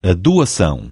a doação.